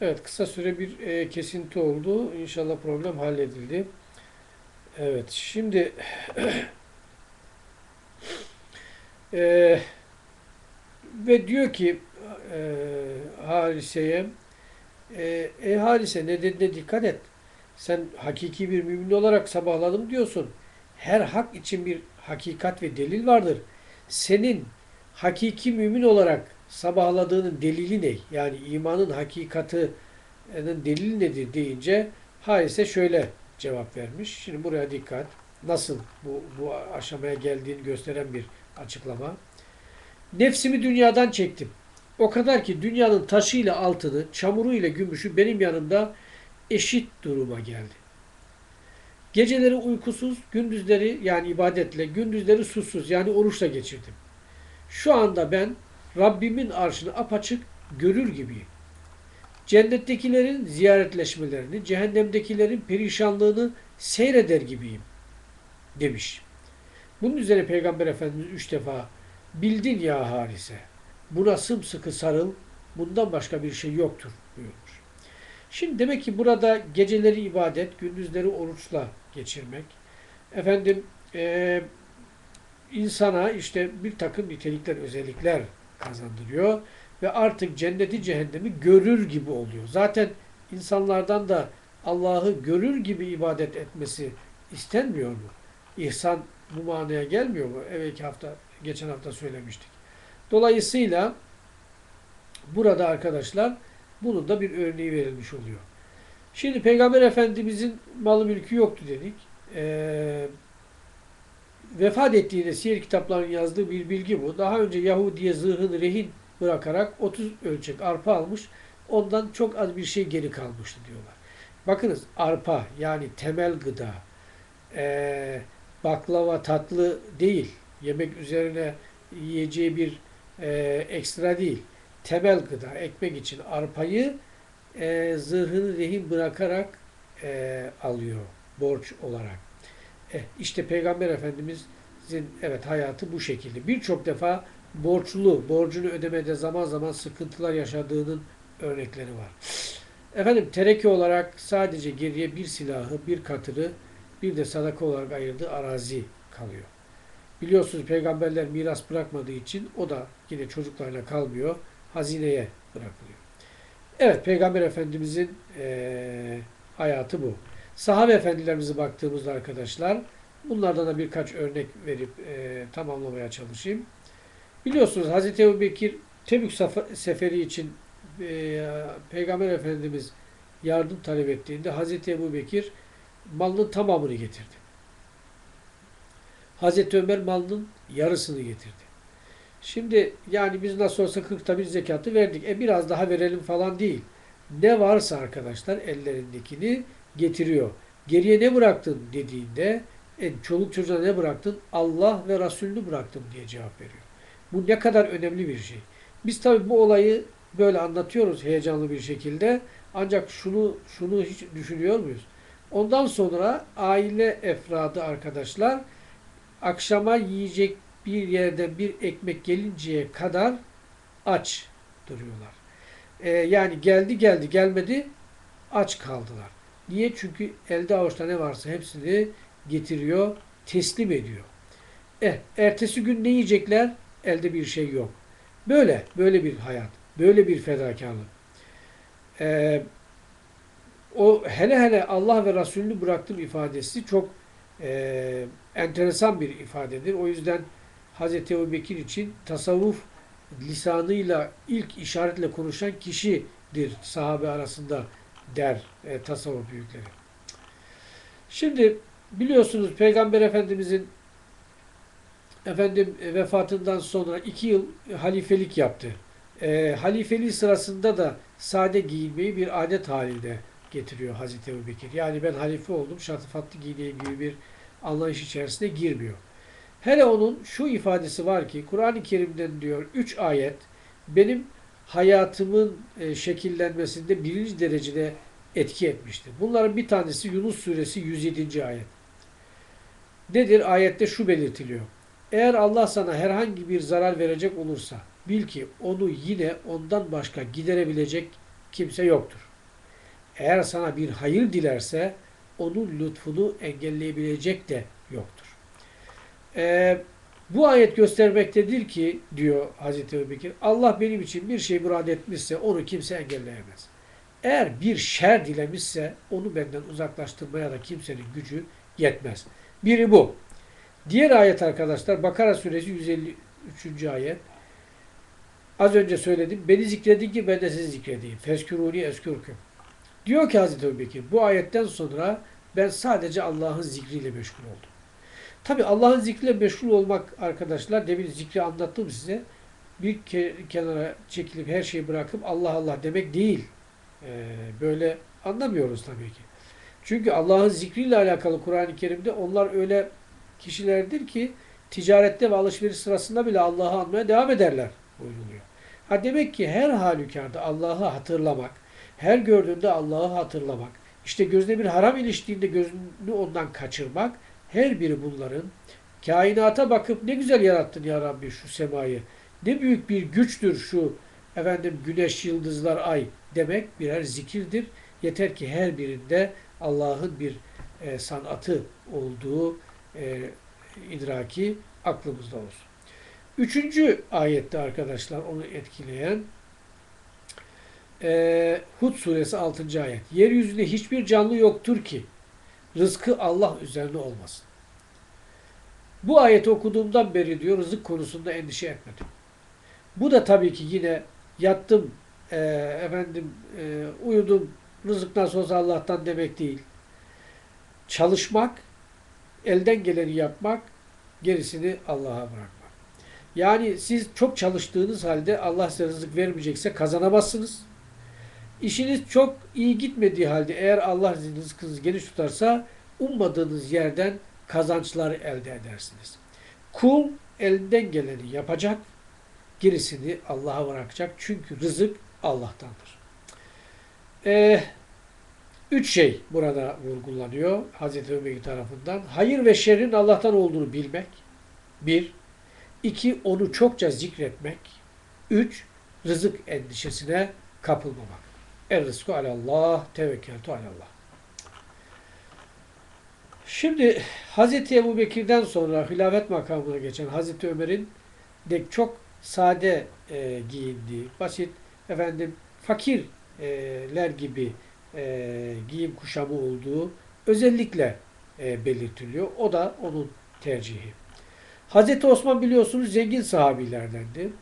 Evet kısa süre bir e, kesinti oldu. İnşallah problem halledildi. Evet şimdi e, ve diyor ki e, Harise'ye e, ey Harise ne dediğine dikkat et. Sen hakiki bir mümin olarak sabahladım diyorsun. Her hak için bir hakikat ve delil vardır. Senin hakiki mümin olarak sabahladığının delili ne? Yani imanın hakikatının delili nedir deyince Harise şöyle cevap vermiş. Şimdi buraya dikkat. Nasıl bu, bu aşamaya geldiğini gösteren bir açıklama. Nefsimi dünyadan çektim. O kadar ki dünyanın taşıyla altını, çamuru ile gümüşü benim yanımda eşit duruma geldi. Geceleri uykusuz, gündüzleri yani ibadetle, gündüzleri susuz yani oruçla geçirdim. Şu anda ben Rabbimin arşını apaçık görür gibiyim. Cennettekilerin ziyaretleşmelerini, cehennemdekilerin perişanlığını seyreder gibiyim demiş. Bunun üzerine Peygamber Efendimiz üç defa bildin ya Harise. Buna sımsıkı sarıl, bundan başka bir şey yoktur buyurmuş. Şimdi demek ki burada geceleri ibadet, gündüzleri oruçla geçirmek, efendim e, insana işte bir takım nitelikler, özellikler kazandırıyor ve artık cenneti cehennemi görür gibi oluyor. Zaten insanlardan da Allah'ı görür gibi ibadet etmesi istenmiyor mu? İhsan bu manaya gelmiyor mu? Evet hafta, geçen hafta söylemiştik. Dolayısıyla burada arkadaşlar bunun da bir örneği verilmiş oluyor. Şimdi Peygamber Efendimizin malı mülkü yoktu dedik. Ee, vefat ettiğinde siyer kitaplarının yazdığı bir bilgi bu. Daha önce Yahudi'ye zırhını rehin bırakarak 30 ölçek arpa almış. Ondan çok az bir şey geri kalmıştı diyorlar. Bakınız arpa yani temel gıda e, baklava tatlı değil. Yemek üzerine yiyeceği bir e, ekstra değil. Temel gıda ekmek için arpayı e, zırhını rehin bırakarak e, alıyor borç olarak. E, işte Peygamber Efendimizin evet hayatı bu şekilde. Birçok defa borçlu, borcunu ödemede zaman zaman sıkıntılar yaşadığının örnekleri var. Efendim tereke olarak sadece geriye bir silahı, bir katırı, bir de sadaka olarak ayırdığı arazi kalıyor. Biliyorsunuz peygamberler miras bırakmadığı için o da yine çocuklarına kalmıyor, hazineye bırakılıyor. Evet Peygamber Efendimizin e, hayatı bu. Sahabe efendilerimize baktığımızda arkadaşlar bunlardan da birkaç örnek verip e, tamamlamaya çalışayım. Biliyorsunuz Hazreti Ebu Bekir Tebük seferi için e, Peygamber Efendimiz yardım talep ettiğinde Hazreti Ebu Bekir malının tamamını getirdi. Hazreti Ömer malının yarısını getirdi. Şimdi yani biz nasıl olsa 40'ta bir zekatı verdik. E biraz daha verelim falan değil. Ne varsa arkadaşlar ellerindekini getiriyor. Geriye ne bıraktın dediğinde e, çoluk çocuğa ne bıraktın? Allah ve Resulünü bıraktım diye cevap veriyor. Bu ne kadar önemli bir şey. Biz tabi bu olayı böyle anlatıyoruz heyecanlı bir şekilde. Ancak şunu şunu hiç düşünüyor muyuz? Ondan sonra aile efradı arkadaşlar akşama yiyecek bir yerden bir ekmek gelinceye kadar aç duruyorlar. Ee, yani geldi geldi gelmedi aç kaldılar. Niye? Çünkü elde avuçta ne varsa hepsini getiriyor, teslim ediyor. Eh, ertesi gün ne yiyecekler? Elde bir şey yok. Böyle, böyle bir hayat, böyle bir fedakarlık. Ee, o hele hele Allah ve Resulünü bıraktım ifadesi çok e, enteresan bir ifadedir. O yüzden Hz. Ebu Bekir için tasavvuf lisanıyla ilk işaretle konuşan kişidir sahabe arasında der e, tasavvuf büyükleri. Şimdi biliyorsunuz Peygamber Efendimizin efendim e, vefatından sonra iki yıl halifelik yaptı. E, halifeliği sırasında da sade giyinmeyi bir adet halinde getiriyor Hazreti Ebu Bekir. Yani ben halife oldum, şatafatlı giyineyim gibi bir anlayış içerisine girmiyor. Hele onun şu ifadesi var ki Kur'an-ı Kerim'den diyor üç ayet benim hayatımın e, şekillenmesinde birinci derecede etki etmiştir. Bunların bir tanesi Yunus suresi 107. ayet. Nedir? Ayette şu belirtiliyor. Eğer Allah sana herhangi bir zarar verecek olursa bil ki onu yine ondan başka giderebilecek kimse yoktur. eğer sana bir hayır dilerse onun lütfunu engelleyebilecek de yoktur. Ee, bu ayet göstermektedir ki diyor Hazreti Ebubekir Allah benim için bir şey murad etmişse onu kimse engelleyemez. Eğer bir şer dilemişse onu benden uzaklaştırmaya da kimsenin gücü yetmez. Biri bu. Diğer ayet arkadaşlar Bakara suresi 153. ayet. Az önce söyledim. Beni zikredin ki ben de sizi zikredeyim. Fesküruni eskürküm. Diyor ki Hazreti Ebubekir bu ayetten sonra ben sadece Allah'ın zikriyle meşgul oldum. Tabi Allah'ın zikriyle meşgul olmak arkadaşlar demin zikri anlattım size. Bir ke kenara çekilip her şeyi bırakıp Allah Allah demek değil. Ee, böyle anlamıyoruz tabii ki. Çünkü Allah'ın zikriyle alakalı Kur'an-ı Kerim'de onlar öyle kişilerdir ki ticarette ve alışveriş sırasında bile Allah'ı anmaya devam ederler buyruluyor. Ha demek ki her halükarda Allah'ı hatırlamak, her gördüğünde Allah'ı hatırlamak, işte gözüne bir haram iliştiğinde gözünü ondan kaçırmak, her biri bunların kainata bakıp ne güzel yarattın ya Rabbi şu semayı, ne büyük bir güçtür şu efendim güneş, yıldızlar, ay demek birer zikirdir. Yeter ki her birinde Allah'ın bir e, sanatı olduğu e, idraki aklımızda olsun. Üçüncü ayette arkadaşlar onu etkileyen e, Hud suresi 6. ayet. Yeryüzünde hiçbir canlı yoktur ki rızkı Allah üzerine olmasın. Bu ayeti okuduğumdan beri diyor rızık konusunda endişe etmedim. Bu da tabii ki yine yattım, e, efendim e, uyudum, rızık nasıl olsa Allah'tan demek değil. Çalışmak, elden geleni yapmak, gerisini Allah'a bırakmak. Yani siz çok çalıştığınız halde Allah size rızık vermeyecekse kazanamazsınız. İşiniz çok iyi gitmediği halde eğer Allah rızkınızı geniş tutarsa ummadığınız yerden kazançlar elde edersiniz. Kul elinden geleni yapacak, gerisini Allah'a bırakacak. Çünkü rızık Allah'tandır. Ee, üç şey burada vurgulanıyor Hazreti Ömer tarafından. Hayır ve şerrin Allah'tan olduğunu bilmek. Bir. iki Onu çokça zikretmek. Üç. Rızık endişesine kapılmamak. Er rızku alallah, tevekkeltu alallah. Şimdi Hazreti Ebu Bekir'den sonra hilafet makamına geçen Hazreti Ömer'in de çok sade e, giyindiği, basit, efendim fakirler gibi e, giyim kuşamı olduğu özellikle e, belirtiliyor. O da onun tercihi. Hazreti Osman biliyorsunuz zengin sahabilerdendi.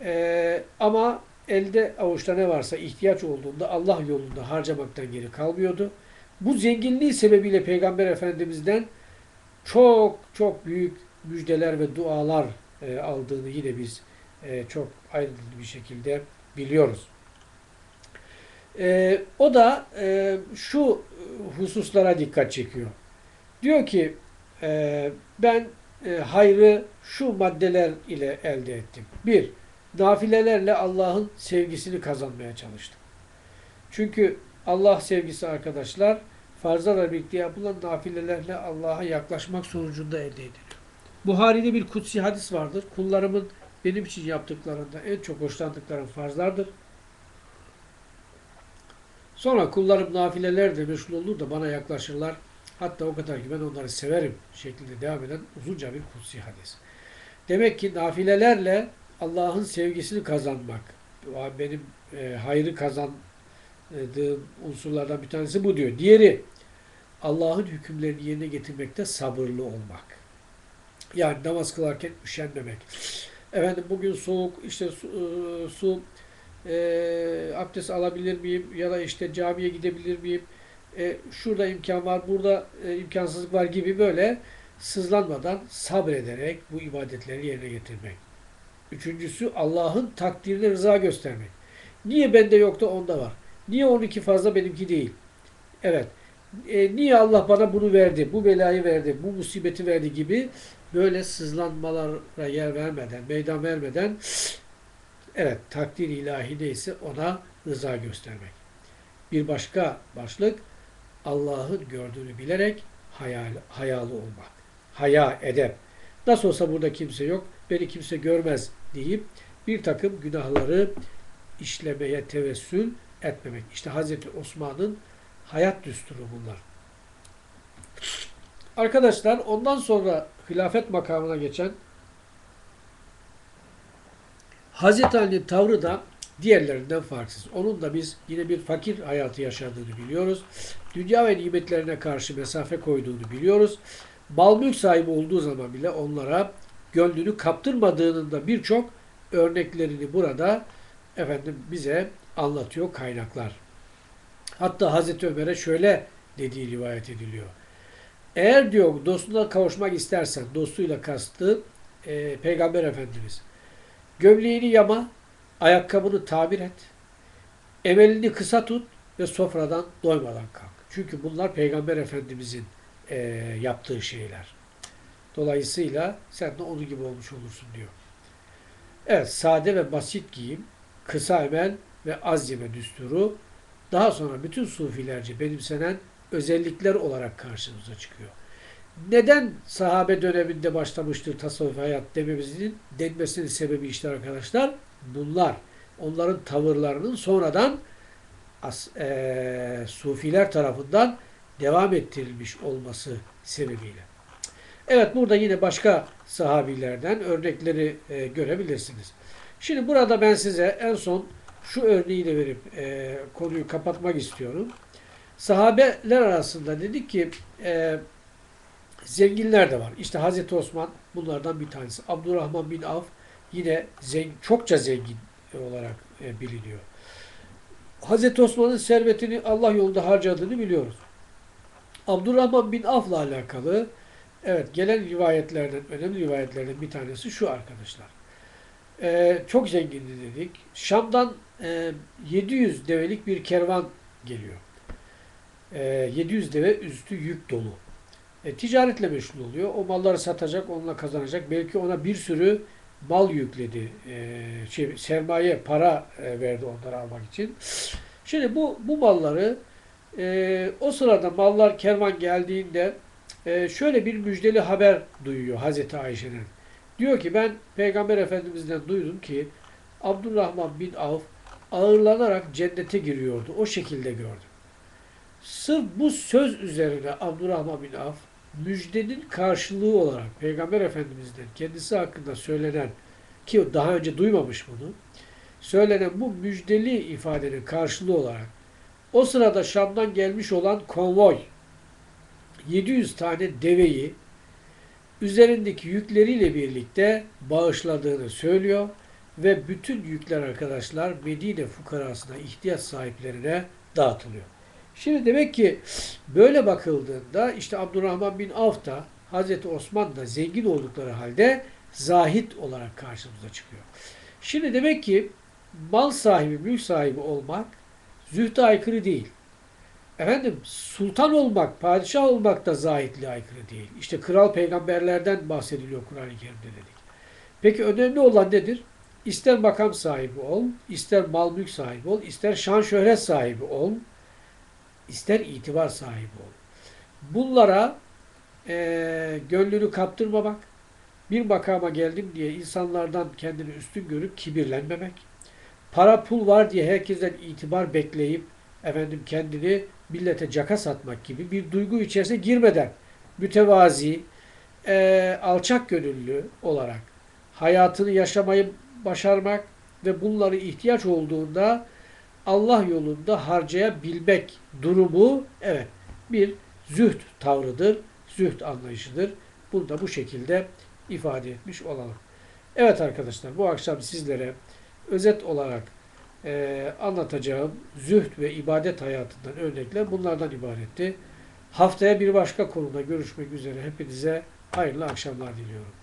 E, ama elde avuçta ne varsa ihtiyaç olduğunda Allah yolunda harcamaktan geri kalmıyordu. Bu zenginliği sebebiyle Peygamber Efendimiz'den çok çok büyük müjdeler ve dualar e, aldığını yine biz e, çok ayrıntılı bir şekilde biliyoruz. E, o da e, şu hususlara dikkat çekiyor. Diyor ki e, ben e, hayrı şu maddeler ile elde ettim. Bir, nafilelerle Allah'ın sevgisini kazanmaya çalıştım. Çünkü Allah sevgisi arkadaşlar farzlarla birlikte yapılan nafilelerle Allah'a yaklaşmak sonucunda elde ediliyor. Buhari'de bir kutsi hadis vardır. Kullarımın benim için yaptıklarında en çok hoşlandıklarım farzlardır. Sonra kullarım nafilelerle meşgul olur da bana yaklaşırlar. Hatta o kadar ki ben onları severim şeklinde devam eden uzunca bir kutsi hadis. Demek ki nafilelerle Allah'ın sevgisini kazanmak, benim e, hayrı kazandığım unsurlardan bir tanesi bu diyor. Diğeri, Allah'ın hükümlerini yerine getirmekte sabırlı olmak. Yani namaz kılarken üşenmemek. Efendim bugün soğuk, işte su, e, su e, abdest alabilir miyim? Ya da işte camiye gidebilir miyim? E, şurada imkan var, burada e, imkansızlık var gibi böyle sızlanmadan sabrederek bu ibadetleri yerine getirmek. Üçüncüsü Allah'ın takdirine rıza göstermek. Niye bende yok da onda var? Niye 12 fazla benimki değil? Evet. E, niye Allah bana bunu verdi, bu belayı verdi, bu musibeti verdi gibi böyle sızlanmalara yer vermeden, meydan vermeden evet takdir ilahi neyse ona rıza göstermek. Bir başka başlık Allah'ın gördüğünü bilerek hayal, hayalı olmak. Haya, edep. Nasıl olsa burada kimse yok, beni kimse görmez deyip bir takım günahları işlemeye tevessül etmemek. İşte Hazreti Osman'ın hayat düsturu bunlar. Arkadaşlar ondan sonra hilafet makamına geçen Hazreti Ali'nin tavrı da diğerlerinden farksız. Onun da biz yine bir fakir hayatı yaşadığını biliyoruz. Dünya ve nimetlerine karşı mesafe koyduğunu biliyoruz. Mal mülk sahibi olduğu zaman bile onlara gönlünü kaptırmadığının da birçok örneklerini burada efendim bize anlatıyor kaynaklar. Hatta Hazreti Ömer'e şöyle dediği rivayet ediliyor. Eğer diyor dostuna kavuşmak istersen, dostuyla kastı e, Peygamber Efendimiz. Gömleğini yama, ayakkabını tabir et, emelini kısa tut ve sofradan doymadan kalk. Çünkü bunlar Peygamber Efendimizin e, yaptığı şeyler. Dolayısıyla sen de onun gibi olmuş olursun diyor. Evet, sade ve basit giyim, kısa emel ve az yeme düsturu daha sonra bütün sufilerce benimsenen özellikler olarak karşımıza çıkıyor. Neden sahabe döneminde başlamıştır tasavvuf hayat dememizin denmesinin sebebi işte arkadaşlar bunlar. Onların tavırlarının sonradan as, e, sufiler tarafından devam ettirilmiş olması sebebiyle. Evet burada yine başka sahabilerden örnekleri e, görebilirsiniz. Şimdi burada ben size en son şu örneği de verip e, konuyu kapatmak istiyorum. Sahabeler arasında dedik ki e, zenginler de var. İşte Hazreti Osman bunlardan bir tanesi. Abdurrahman bin Avf yine zengin, çokça zengin olarak e, biliniyor. Hazreti Osman'ın servetini Allah yolunda harcadığını biliyoruz. Abdurrahman bin Avf'la alakalı evet gelen rivayetlerden, önemli rivayetlerden bir tanesi şu arkadaşlar. Ee, çok zengindi dedik. Şam'dan e, 700 develik bir kervan geliyor. E, 700 deve üstü yük dolu. E, ticaretle meşgul oluyor. O malları satacak, onunla kazanacak. Belki ona bir sürü mal yükledi. E, şey, sermaye, para e, verdi onları almak için. Şimdi bu, bu malları e, o sırada mallar kervan geldiğinde e, şöyle bir müjdeli haber duyuyor Hazreti Ayşe'nin. Diyor ki ben Peygamber Efendimiz'den duydum ki Abdurrahman bin Avf ağırlanarak cennete giriyordu. O şekilde gördüm. Sırf bu söz üzerine Abdurrahman bin Avf müjdenin karşılığı olarak Peygamber Efendimiz'den kendisi hakkında söylenen ki daha önce duymamış bunu söylenen bu müjdeli ifadenin karşılığı olarak o sırada Şam'dan gelmiş olan konvoy 700 tane deveyi üzerindeki yükleriyle birlikte bağışladığını söylüyor ve bütün yükler arkadaşlar Medine fukarasına, ihtiyaç sahiplerine dağıtılıyor. Şimdi demek ki böyle bakıldığında işte Abdurrahman bin Avf da Hazreti Osman da zengin oldukları halde zahit olarak karşımıza çıkıyor. Şimdi demek ki mal sahibi, mülk sahibi olmak zühde aykırı değil. Efendim sultan olmak, padişah olmak da zahitliğe aykırı değil. İşte kral peygamberlerden bahsediliyor Kur'an-ı Kerim'de dedik. Peki önemli olan nedir? İster makam sahibi ol, ister mal mülk sahibi ol, ister şan şöhret sahibi ol, ister itibar sahibi ol. Bunlara e, gönlünü kaptırmamak, bir makama geldim diye insanlardan kendini üstün görüp kibirlenmemek, para pul var diye herkesten itibar bekleyip efendim kendini millete caka satmak gibi bir duygu içerisine girmeden mütevazi, e, alçak gönüllü olarak hayatını yaşamayı başarmak ve bunları ihtiyaç olduğunda Allah yolunda harcayabilmek durumu evet bir zühd tavrıdır, zühd anlayışıdır. Bunu da bu şekilde ifade etmiş olalım. Evet arkadaşlar bu akşam sizlere özet olarak e, anlatacağım zühd ve ibadet hayatından örnekler bunlardan ibaretti. Haftaya bir başka konuda görüşmek üzere hepinize hayırlı akşamlar diliyorum.